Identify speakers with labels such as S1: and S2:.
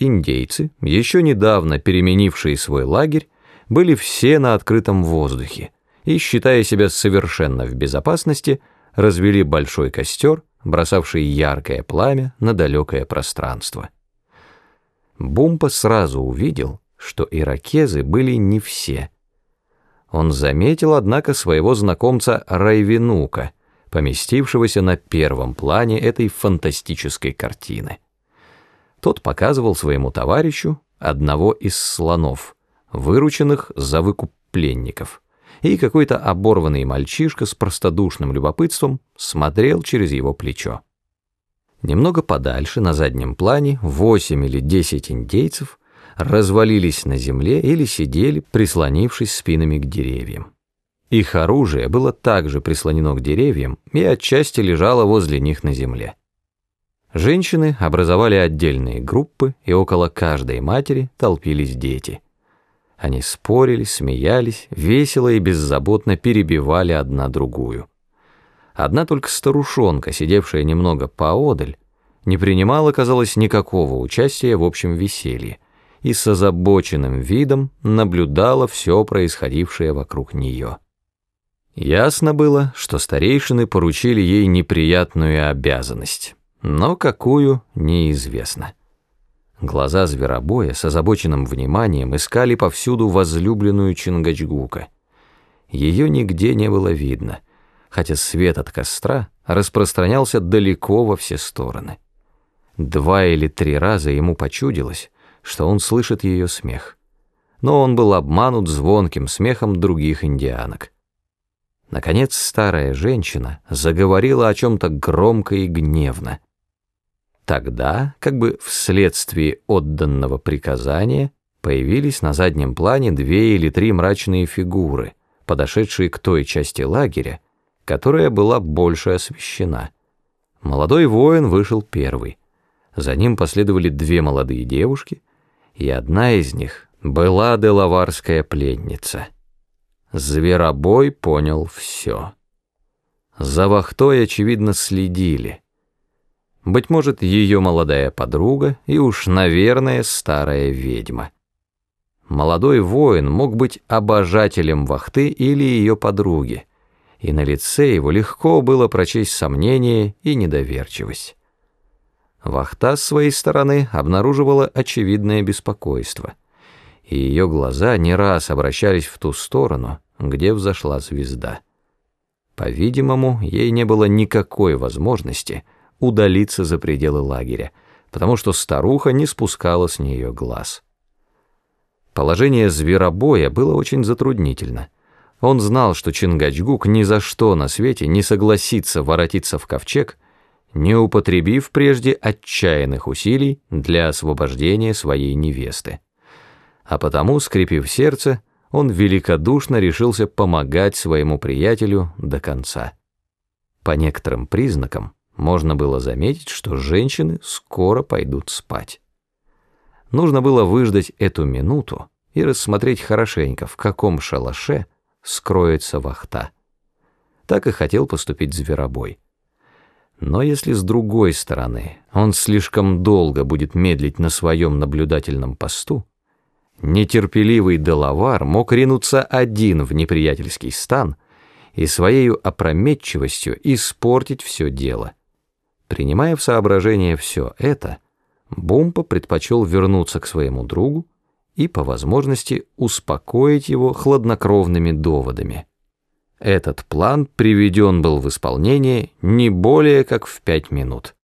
S1: индейцы, еще недавно переменившие свой лагерь, были все на открытом воздухе и, считая себя совершенно в безопасности, развели большой костер, бросавший яркое пламя на далекое пространство. Бумпа сразу увидел, что иракезы были не все. Он заметил, однако, своего знакомца Райвинука, поместившегося на первом плане этой фантастической картины. Тот показывал своему товарищу одного из слонов, вырученных за выкуп пленников, и какой-то оборванный мальчишка с простодушным любопытством смотрел через его плечо. Немного подальше, на заднем плане, восемь или десять индейцев развалились на земле или сидели, прислонившись спинами к деревьям. Их оружие было также прислонено к деревьям и отчасти лежало возле них на земле. Женщины образовали отдельные группы, и около каждой матери толпились дети. Они спорили, смеялись, весело и беззаботно перебивали одна другую. Одна только старушонка, сидевшая немного поодаль, не принимала, казалось, никакого участия в общем веселье и с озабоченным видом наблюдала все происходившее вокруг нее. Ясно было, что старейшины поручили ей неприятную обязанность но какую — неизвестно. Глаза зверобоя с озабоченным вниманием искали повсюду возлюбленную Чингачгука. Ее нигде не было видно, хотя свет от костра распространялся далеко во все стороны. Два или три раза ему почудилось, что он слышит ее смех, но он был обманут звонким смехом других индианок. Наконец старая женщина заговорила о чем-то громко и гневно — Тогда, как бы вследствие отданного приказания, появились на заднем плане две или три мрачные фигуры, подошедшие к той части лагеря, которая была больше освещена. Молодой воин вышел первый. За ним последовали две молодые девушки, и одна из них была делаварская пленница. Зверобой понял все. За вахтой, очевидно, следили — быть может, ее молодая подруга и уж, наверное, старая ведьма. Молодой воин мог быть обожателем вахты или ее подруги, и на лице его легко было прочесть сомнение и недоверчивость. Вахта с своей стороны обнаруживала очевидное беспокойство, и ее глаза не раз обращались в ту сторону, где взошла звезда. По-видимому, ей не было никакой возможности — удалиться за пределы лагеря, потому что старуха не спускала с нее глаз. Положение зверобоя было очень затруднительно. Он знал, что Чингачгук ни за что на свете не согласится воротиться в ковчег, не употребив прежде отчаянных усилий для освобождения своей невесты. А потому, скрипив сердце, он великодушно решился помогать своему приятелю до конца. По некоторым признакам, можно было заметить, что женщины скоро пойдут спать. Нужно было выждать эту минуту и рассмотреть хорошенько, в каком шалаше скроется вахта. Так и хотел поступить зверобой. Но если с другой стороны он слишком долго будет медлить на своем наблюдательном посту, нетерпеливый Делавар мог ринуться один в неприятельский стан и своей опрометчивостью испортить все дело. Принимая в соображение все это, Бумпа предпочел вернуться к своему другу и, по возможности, успокоить его хладнокровными доводами. Этот план приведен был в исполнение не более как в пять минут.